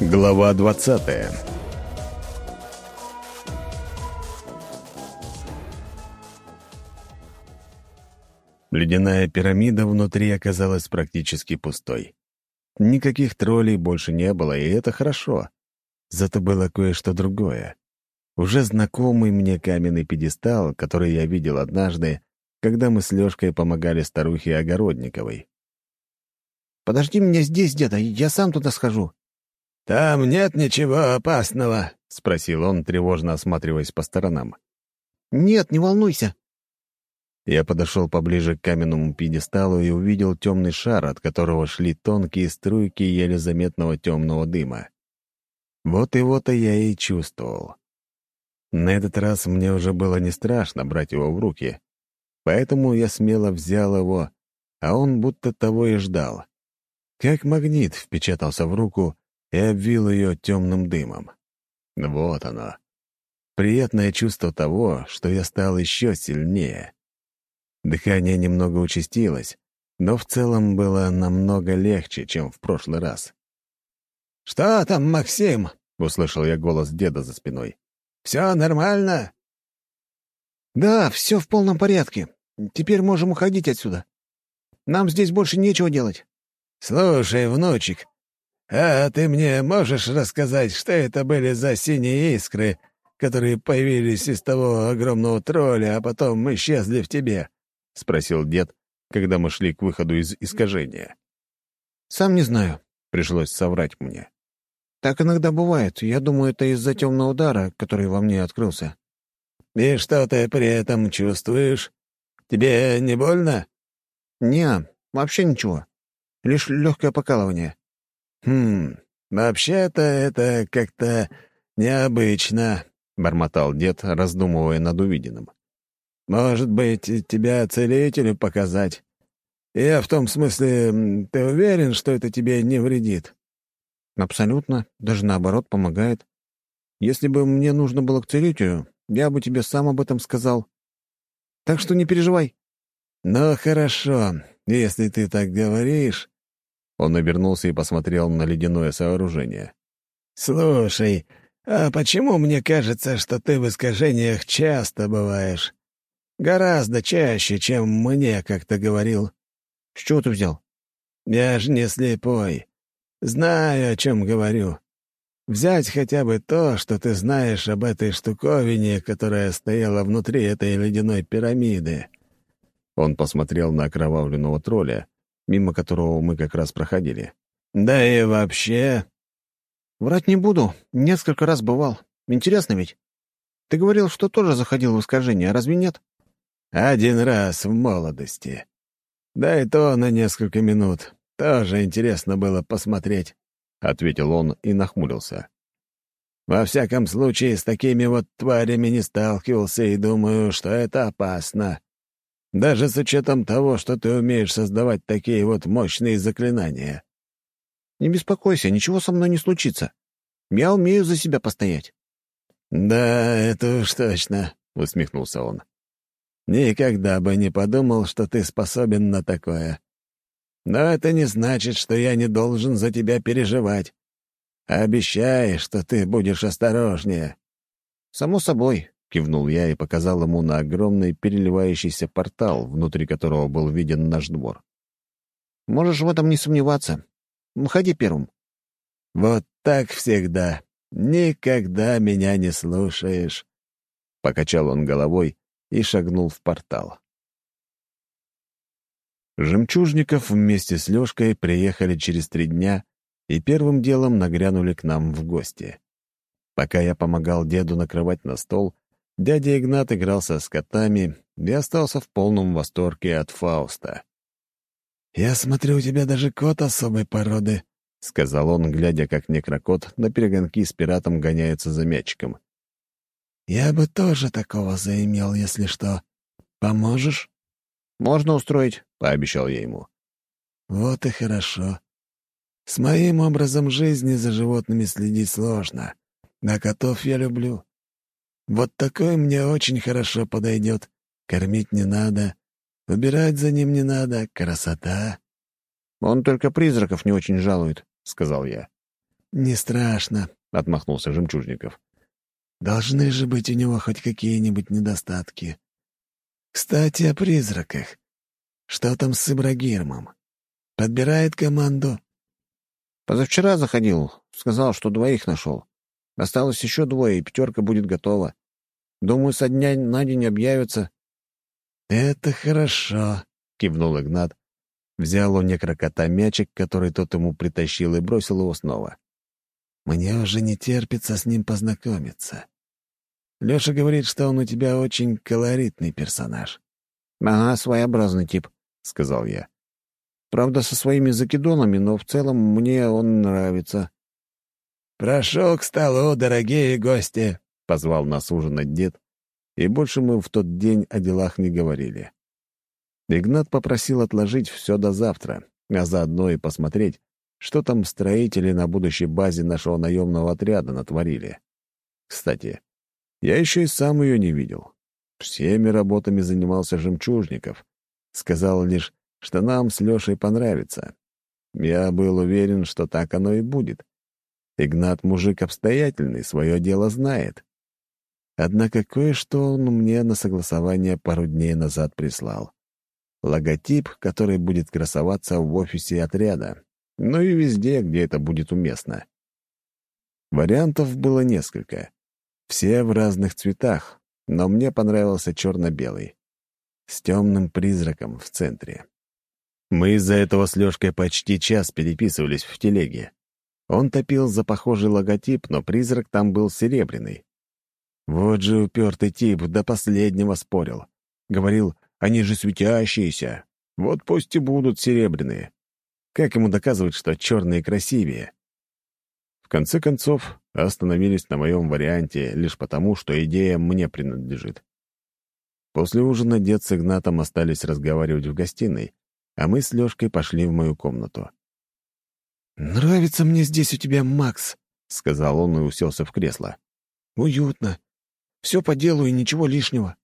Глава 20 Ледяная пирамида внутри оказалась практически пустой. Никаких троллей больше не было, и это хорошо. Зато было кое-что другое. Уже знакомый мне каменный пьедестал, который я видел однажды, когда мы с Лёшкой помогали старухе Огородниковой. «Подожди меня здесь, деда, я сам туда схожу», «Там нет ничего опасного?» — спросил он, тревожно осматриваясь по сторонам. «Нет, не волнуйся». Я подошел поближе к каменному пьедесталу и увидел темный шар, от которого шли тонкие струйки еле заметного темного дыма. Вот его-то я и чувствовал. На этот раз мне уже было не страшно брать его в руки, поэтому я смело взял его, а он будто того и ждал. Как магнит впечатался в руку и обвил ее темным дымом. Вот оно. Приятное чувство того, что я стал еще сильнее. Дыхание немного участилось, но в целом было намного легче, чем в прошлый раз. «Что там, Максим?» — услышал я голос деда за спиной. «Все нормально?» «Да, все в полном порядке. Теперь можем уходить отсюда. Нам здесь больше нечего делать». «Слушай, внучек, «А ты мне можешь рассказать, что это были за синие искры, которые появились из того огромного тролля, а потом исчезли в тебе?» — спросил дед, когда мы шли к выходу из искажения. «Сам не знаю», — пришлось соврать мне. «Так иногда бывает. Я думаю, это из-за темного удара, который во мне открылся». «И что ты при этом чувствуешь? Тебе не больно?» «Не, вообще ничего. Лишь легкое покалывание». «Хм, вообще-то это как-то необычно», — бормотал дед, раздумывая над увиденным. «Может быть, тебя целителю показать? Я в том смысле, ты уверен, что это тебе не вредит?» «Абсолютно. Даже наоборот, помогает. Если бы мне нужно было к целителю, я бы тебе сам об этом сказал. Так что не переживай». «Ну, хорошо, если ты так говоришь, он обернулся и посмотрел на ледяное сооружение. «Слушай, а почему мне кажется, что ты в искажениях часто бываешь? Гораздо чаще, чем мне как-то говорил». «С чего ты взял?» «Я ж не слепой. Знаю, о чем говорю. Взять хотя бы то, что ты знаешь об этой штуковине, которая стояла внутри этой ледяной пирамиды». Он посмотрел на окровавленного тролля, мимо которого мы как раз проходили. «Да и вообще...» «Врать не буду. Несколько раз бывал. Интересно ведь? Ты говорил, что тоже заходил в искажение, а разве нет?» «Один раз в молодости. Да и то на несколько минут. Тоже интересно было посмотреть», — ответил он и нахмурился. «Во всяком случае, с такими вот тварями не сталкивался и думаю, что это опасно. Даже с учетом того, что ты умеешь создавать такие вот мощные заклинания. Не беспокойся, ничего со мной не случится. Я умею за себя постоять. Да, это уж точно, усмехнулся он. Никогда бы не подумал, что ты способен на такое. Но это не значит, что я не должен за тебя переживать. Обещай, что ты будешь осторожнее. Само собой, — кивнул я и показал ему на огромный переливающийся портал, внутри которого был виден наш двор. «Можешь в этом не сомневаться. Выходи первым». «Вот так всегда. Никогда меня не слушаешь», — покачал он головой и шагнул в портал. Жемчужников вместе с Лёшкой приехали через три дня и первым делом нагрянули к нам в гости. Пока я помогал деду накрывать на стол, Дядя Игнат игрался с котами и остался в полном восторге от Фауста. «Я смотрю, у тебя даже кот особой породы», — сказал он, глядя, как некрокот на перегонки с пиратом гоняется за мячиком. «Я бы тоже такого заимел, если что. Поможешь?» «Можно устроить», — пообещал я ему. «Вот и хорошо. С моим образом жизни за животными следить сложно, а котов я люблю. Вот такой мне очень хорошо подойдет. Кормить не надо, убирать за ним не надо. Красота!» «Он только призраков не очень жалует», — сказал я. «Не страшно», — отмахнулся Жемчужников. «Должны же быть у него хоть какие-нибудь недостатки. Кстати, о призраках. Что там с Ибрагирмом? Подбирает команду?» «Позавчера заходил. Сказал, что двоих нашел. Осталось еще двое, и пятерка будет готова. Думаю, со дня на день объявятся». «Это хорошо», — кивнул Игнат. Взял у некрокота мячик, который тот ему притащил, и бросил его снова. «Мне уже не терпится с ним познакомиться. Лёша говорит, что он у тебя очень колоритный персонаж». «Ага, своеобразный тип», — сказал я. «Правда, со своими закидонами, но в целом мне он нравится». «Прошу к столу, дорогие гости», — позвал нас ужинать дед, и больше мы в тот день о делах не говорили. Игнат попросил отложить все до завтра, а заодно и посмотреть, что там строители на будущей базе нашего наемного отряда натворили. Кстати, я еще и сам ее не видел. Всеми работами занимался Жемчужников. Сказал лишь, что нам с Лешей понравится. Я был уверен, что так оно и будет. Игнат мужик обстоятельный, свое дело знает. Однако кое-что он мне на согласование пару дней назад прислал. Логотип, который будет красоваться в офисе отряда, ну и везде, где это будет уместно. Вариантов было несколько. Все в разных цветах, но мне понравился черно-белый. С темным призраком в центре. Мы из-за этого с Лёшкой почти час переписывались в телеге. Он топил за похожий логотип, но призрак там был серебряный. Вот же упертый тип до последнего спорил. Говорил, они же светящиеся. Вот пусть и будут серебряные. Как ему доказывать, что черные красивее? В конце концов, остановились на моем варианте лишь потому, что идея мне принадлежит. После ужина дед с Игнатом остались разговаривать в гостиной, а мы с Лёшкой пошли в мою комнату. «Нравится мне здесь у тебя, Макс», — сказал он и уселся в кресло. «Уютно. Все по делу и ничего лишнего».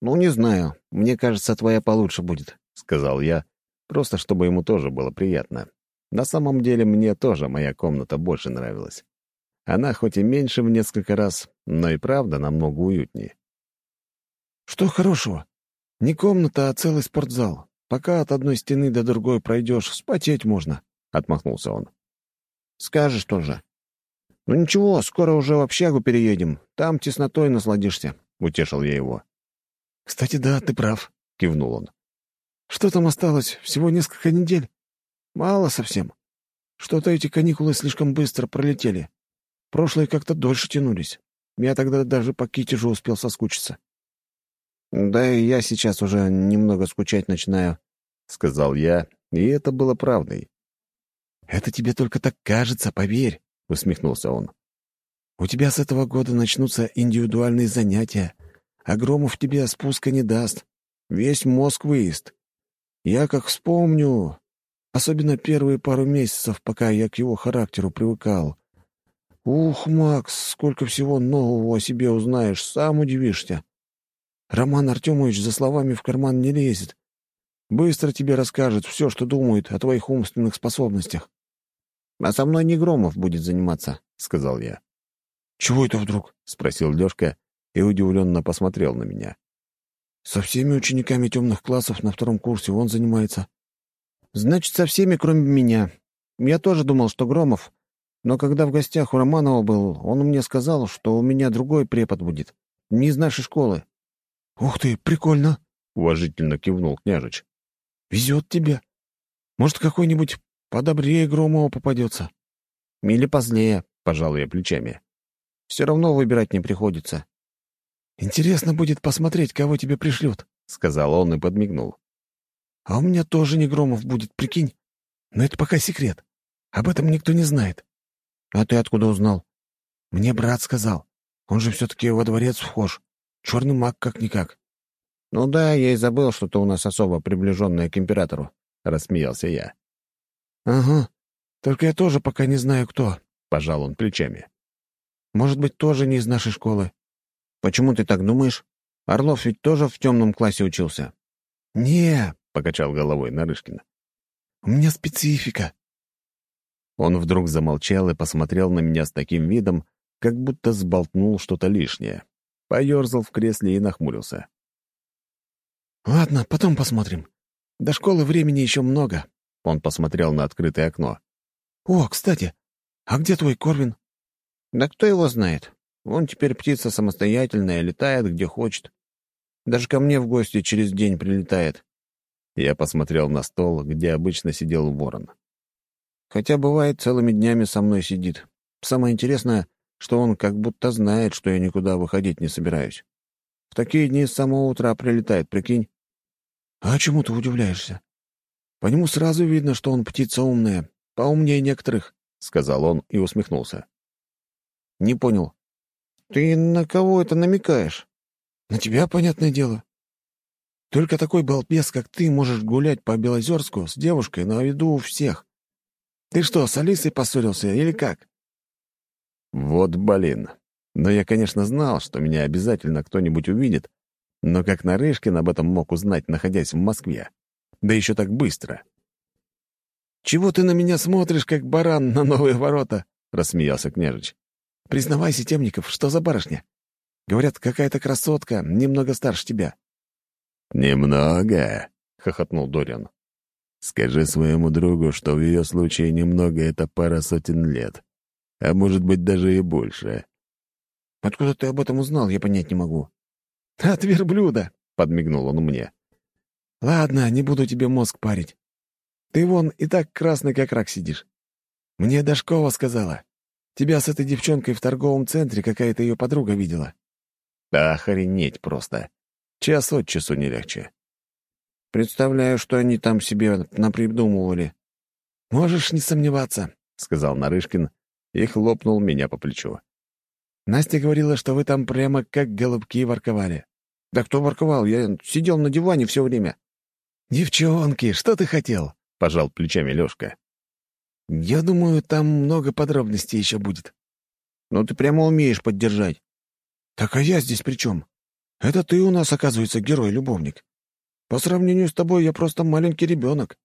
«Ну, не знаю. Мне кажется, твоя получше будет», — сказал я, просто чтобы ему тоже было приятно. На самом деле, мне тоже моя комната больше нравилась. Она хоть и меньше в несколько раз, но и правда намного уютнее. «Что хорошего? Не комната, а целый спортзал. Пока от одной стены до другой пройдешь, вспотеть можно», — отмахнулся он. «Скажешь тоже. Ну ничего, скоро уже в общагу переедем. Там теснотой насладишься», — утешил я его. «Кстати, да, ты прав», — кивнул он. «Что там осталось? Всего несколько недель? Мало совсем. Что-то эти каникулы слишком быстро пролетели. Прошлые как-то дольше тянулись. Я тогда даже по Китежу успел соскучиться». «Да и я сейчас уже немного скучать начинаю», — сказал я, и это было правдой. «Это тебе только так кажется, поверь», — усмехнулся он. «У тебя с этого года начнутся индивидуальные занятия, а Громов тебе спуска не даст. Весь мозг выезд. Я как вспомню, особенно первые пару месяцев, пока я к его характеру привыкал. Ух, Макс, сколько всего нового о себе узнаешь, сам удивишься. Роман Артемович за словами в карман не лезет. Быстро тебе расскажет все, что думает о твоих умственных способностях. «А со мной не Громов будет заниматься», — сказал я. «Чего это вдруг?» — спросил Лёшка и удивленно посмотрел на меня. «Со всеми учениками темных классов на втором курсе он занимается». «Значит, со всеми, кроме меня. Я тоже думал, что Громов. Но когда в гостях у Романова был, он мне сказал, что у меня другой препод будет. Не из нашей школы». «Ух ты, прикольно!» — уважительно кивнул княжич. «Везет тебе. Может, какой-нибудь Подобрее Громова попадется. Или позлее, пожал я плечами. Все равно выбирать не приходится. Интересно будет посмотреть, кого тебе пришлют, сказал он и подмигнул. А у меня тоже не Громов будет, прикинь. Но это пока секрет. Об этом никто не знает. А ты откуда узнал? Мне брат сказал. Он же все-таки во дворец вхож. Черный маг как-никак. Ну да, я и забыл, что ты у нас особо приближенная к императору, рассмеялся я. «Ага. Только я тоже пока не знаю, кто», — пожал он плечами. «Может быть, тоже не из нашей школы». «Почему ты так думаешь? Орлов ведь тоже в темном классе учился». «Не», — покачал головой Нарышкин. «У меня специфика. Он вдруг замолчал и посмотрел на меня с таким видом, как будто сболтнул что-то лишнее. Поерзал в кресле и нахмурился. «Ладно, потом посмотрим. До школы времени еще много». Он посмотрел на открытое окно. «О, кстати, а где твой Корвин?» «Да кто его знает? Он теперь птица самостоятельная, летает где хочет. Даже ко мне в гости через день прилетает». Я посмотрел на стол, где обычно сидел ворон. Хотя бывает, целыми днями со мной сидит. Самое интересное, что он как будто знает, что я никуда выходить не собираюсь. В такие дни с самого утра прилетает, прикинь. А чему ты удивляешься? По нему сразу видно, что он птица умная, поумнее некоторых, — сказал он и усмехнулся. Не понял. Ты на кого это намекаешь? На тебя, понятное дело. Только такой балбес, как ты, можешь гулять по Белозерску с девушкой на виду у всех. Ты что, с Алисой поссорился или как? Вот блин. Но я, конечно, знал, что меня обязательно кто-нибудь увидит, но как Нарышкин об этом мог узнать, находясь в Москве? Да еще так быстро. «Чего ты на меня смотришь, как баран на новые ворота?» — рассмеялся княжич. «Признавайся, Темников, что за барышня? Говорят, какая-то красотка, немного старше тебя». «Немного?» — хохотнул Дориан. «Скажи своему другу, что в ее случае немного — это пара сотен лет, а может быть, даже и больше». «Откуда ты об этом узнал, я понять не могу». «От верблюда», — подмигнул он мне. «Ладно, не буду тебе мозг парить. Ты вон и так красный, как рак сидишь. Мне Дашкова сказала. Тебя с этой девчонкой в торговом центре какая-то ее подруга видела». «Да охренеть просто. Час от часу не легче». «Представляю, что они там себе напридумывали». «Можешь не сомневаться», — сказал Нарышкин и хлопнул меня по плечу. «Настя говорила, что вы там прямо как голубки ворковали». «Да кто ворковал? Я сидел на диване все время». «Девчонки, что ты хотел?» — пожал плечами Лёшка. «Я думаю, там много подробностей еще будет». «Ну ты прямо умеешь поддержать». «Так а я здесь при чем? Это ты у нас, оказывается, герой-любовник. По сравнению с тобой я просто маленький ребенок.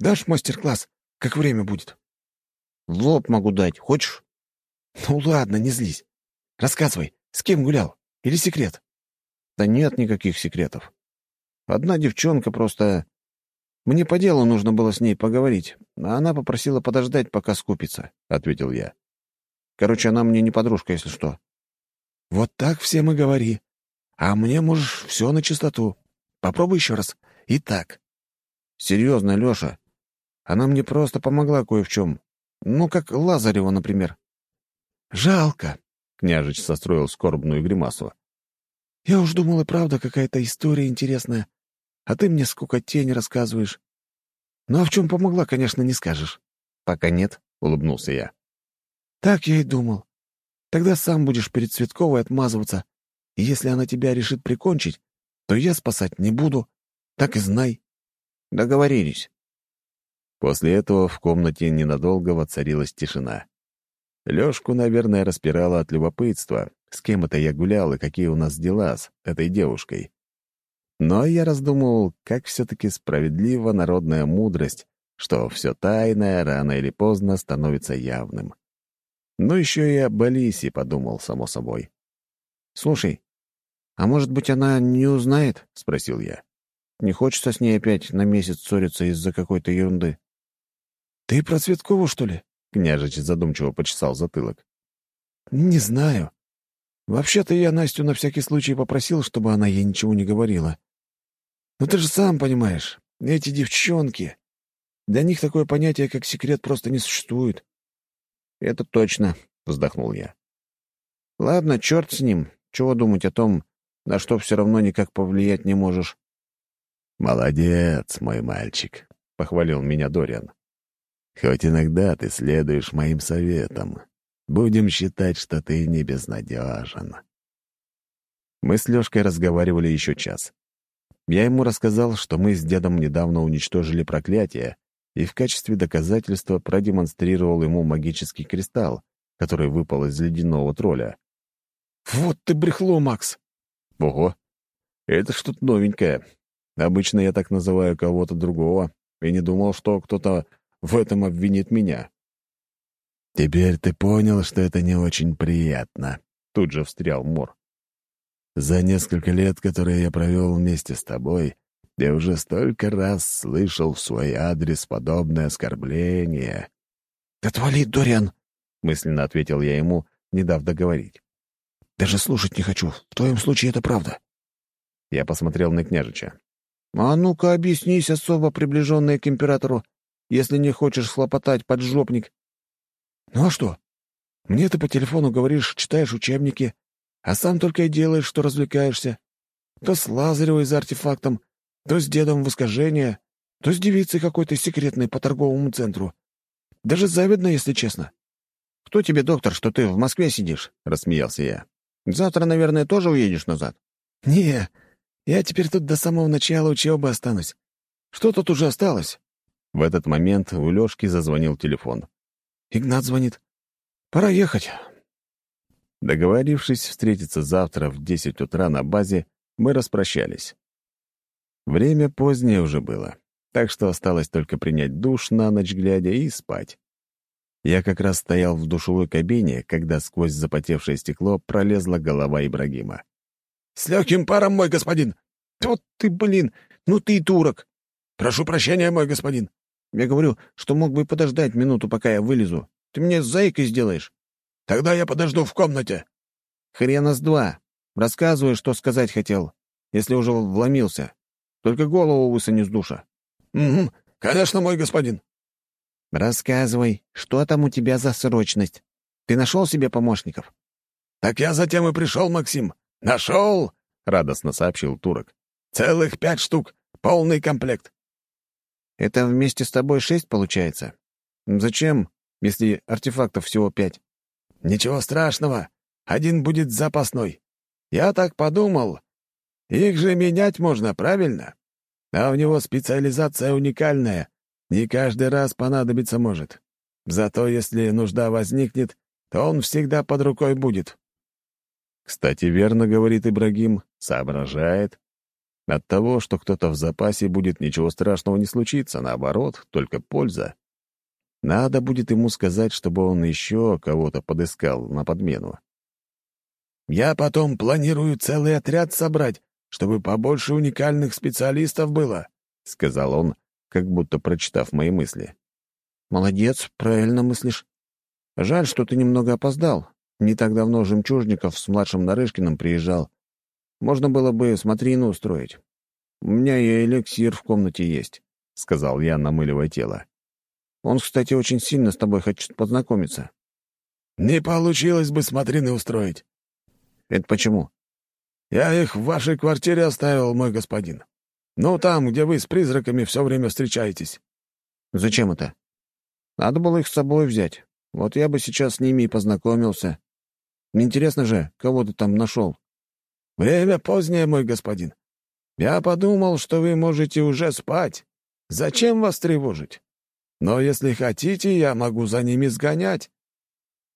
Дашь мастер-класс, как время будет?» «В лоб могу дать. Хочешь?» «Ну ладно, не злись. Рассказывай, с кем гулял? Или секрет?» «Да нет никаких секретов. Одна девчонка просто мне по делу нужно было с ней поговорить, а она попросила подождать, пока скупится», — ответил я. «Короче, она мне не подружка, если что». «Вот так всем и говори. А мне можешь все на чистоту. Попробуй еще раз. И так». «Серьезно, Леша. Она мне просто помогла кое в чем. Ну, как Лазарева, например». «Жалко», — княжич состроил скорбную гримасу. «Я уж думал, и правда какая-то история интересная а ты мне сколько тень рассказываешь. Ну а в чем помогла, конечно, не скажешь. Пока нет, — улыбнулся я. Так я и думал. Тогда сам будешь перед Цветковой отмазываться, и если она тебя решит прикончить, то я спасать не буду. Так и знай. Договорились. После этого в комнате ненадолго воцарилась тишина. Лёшку, наверное, распирало от любопытства, с кем это я гулял и какие у нас дела с этой девушкой. Но я раздумывал, как все-таки справедлива народная мудрость, что все тайное рано или поздно становится явным. Ну, еще и об Алисе подумал, само собой. «Слушай, а может быть, она не узнает?» — спросил я. «Не хочется с ней опять на месяц ссориться из-за какой-то ерунды». «Ты про Цветкову, что ли?» — княжич задумчиво почесал затылок. «Не знаю. Вообще-то я Настю на всякий случай попросил, чтобы она ей ничего не говорила. Но ты же сам понимаешь, эти девчонки... Для них такое понятие, как секрет, просто не существует. «Это точно», — вздохнул я. «Ладно, черт с ним. Чего думать о том, на что все равно никак повлиять не можешь?» «Молодец, мой мальчик», — похвалил меня Дориан. «Хоть иногда ты следуешь моим советам. Будем считать, что ты не безнадежен». Мы с Лёшкой разговаривали еще час. Я ему рассказал, что мы с дедом недавно уничтожили проклятие, и в качестве доказательства продемонстрировал ему магический кристалл, который выпал из ледяного тролля. «Вот ты брехло, Макс!» «Ого! Это что-то новенькое. Обычно я так называю кого-то другого, и не думал, что кто-то в этом обвинит меня. «Теперь ты понял, что это не очень приятно», — тут же встрял Мор. «За несколько лет, которые я провел вместе с тобой, я уже столько раз слышал в свой адрес подобное оскорбление». «Отвали, Дориан!» — мысленно ответил я ему, не дав договорить. «Даже слушать не хочу. В твоем случае это правда». Я посмотрел на княжича. «А ну-ка объяснись, особо приближенная к императору, если не хочешь хлопотать, поджопник». «Ну а что? Мне ты по телефону говоришь, читаешь учебники, а сам только и делаешь, что развлекаешься. То с Лазаревой за артефактом, то с дедом в искажение, то с девицей какой-то секретной по торговому центру. Даже завидно, если честно». «Кто тебе, доктор, что ты в Москве сидишь?» — рассмеялся я. «Завтра, наверное, тоже уедешь назад?» «Не, я теперь тут до самого начала учебы останусь. Что тут уже осталось?» В этот момент у Лёшки зазвонил телефон. «Игнат звонит. Пора ехать». Договорившись встретиться завтра в 10 утра на базе, мы распрощались. Время позднее уже было, так что осталось только принять душ на ночь глядя и спать. Я как раз стоял в душевой кабине, когда сквозь запотевшее стекло пролезла голова Ибрагима. «С легким паром, мой господин!» «Вот ты, блин! Ну ты и турок!» «Прошу прощения, мой господин!» «Я говорю, что мог бы подождать минуту, пока я вылезу. Ты мне заикой сделаешь?» «Тогда я подожду в комнате». «Хрена с два. Рассказывай, что сказать хотел, если уже вломился. Только голову высуни с душа». «Угу, конечно, мой господин». «Рассказывай, что там у тебя за срочность? Ты нашел себе помощников?» «Так я затем и пришел, Максим. «Нашел!» — радостно сообщил турок. «Целых пять штук. Полный комплект». «Это вместе с тобой шесть получается? Зачем, если артефактов всего пять?» «Ничего страшного. Один будет запасной. Я так подумал. Их же менять можно, правильно? А у него специализация уникальная. Не каждый раз понадобиться может. Зато если нужда возникнет, то он всегда под рукой будет. Кстати, верно говорит Ибрагим, соображает. От того, что кто-то в запасе будет, ничего страшного не случится, наоборот, только польза. Надо будет ему сказать, чтобы он еще кого-то подыскал на подмену. «Я потом планирую целый отряд собрать, чтобы побольше уникальных специалистов было», — сказал он, как будто прочитав мои мысли. «Молодец, правильно мыслишь. Жаль, что ты немного опоздал. Не так давно Жемчужников с младшим Нарышкиным приезжал. Можно было бы смотрину устроить. У меня и эликсир в комнате есть», — сказал я, намыливая тело. «Он, кстати, очень сильно с тобой хочет познакомиться». «Не получилось бы смотрины устроить». «Это почему?» «Я их в вашей квартире оставил, мой господин. Ну, там, где вы с призраками все время встречаетесь». «Зачем это?» «Надо было их с собой взять. Вот я бы сейчас с ними и познакомился. Интересно же, кого ты там нашел?» «Время позднее, мой господин. Я подумал, что вы можете уже спать. Зачем вас тревожить? Но если хотите, я могу за ними сгонять».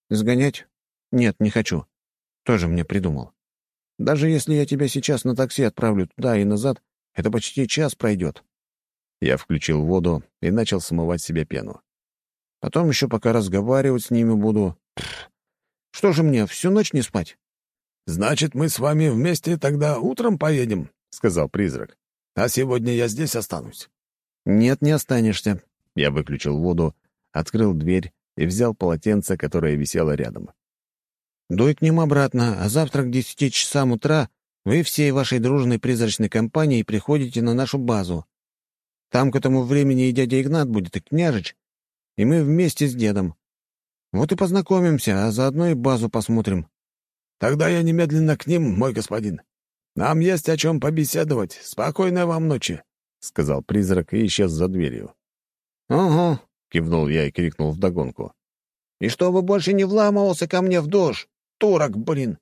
«Сгонять? Нет, не хочу. Тоже мне придумал. Даже если я тебя сейчас на такси отправлю туда и назад, это почти час пройдет». Я включил воду и начал смывать себе пену. Потом еще пока разговаривать с ними буду. Пфф, что же мне, всю ночь не спать?» «Значит, мы с вами вместе тогда утром поедем», — сказал призрак. «А сегодня я здесь останусь». «Нет, не останешься». Я выключил воду, открыл дверь и взял полотенце, которое висело рядом. «Дуй к ним обратно, а завтра к десяти часам утра вы всей вашей дружной призрачной компанией приходите на нашу базу. Там к этому времени и дядя Игнат будет, и княжич, и мы вместе с дедом. Вот и познакомимся, а заодно и базу посмотрим». «Тогда я немедленно к ним, мой господин. Нам есть о чем побеседовать. Спокойной вам ночи», — сказал призрак и исчез за дверью. «Ага», — кивнул я и крикнул вдогонку. «И чтобы больше не вламывался ко мне в душ, турок, блин!»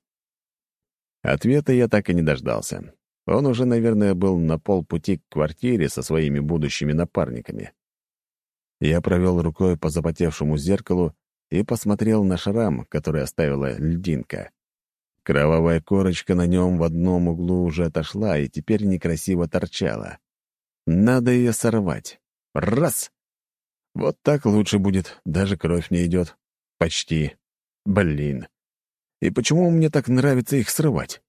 Ответа я так и не дождался. Он уже, наверное, был на полпути к квартире со своими будущими напарниками. Я провел рукой по запотевшему зеркалу и посмотрел на шрам, который оставила льдинка. Кровавая корочка на нем в одном углу уже отошла и теперь некрасиво торчала. Надо ее сорвать. Раз! Вот так лучше будет, даже кровь не идет. Почти. Блин. И почему мне так нравится их срывать?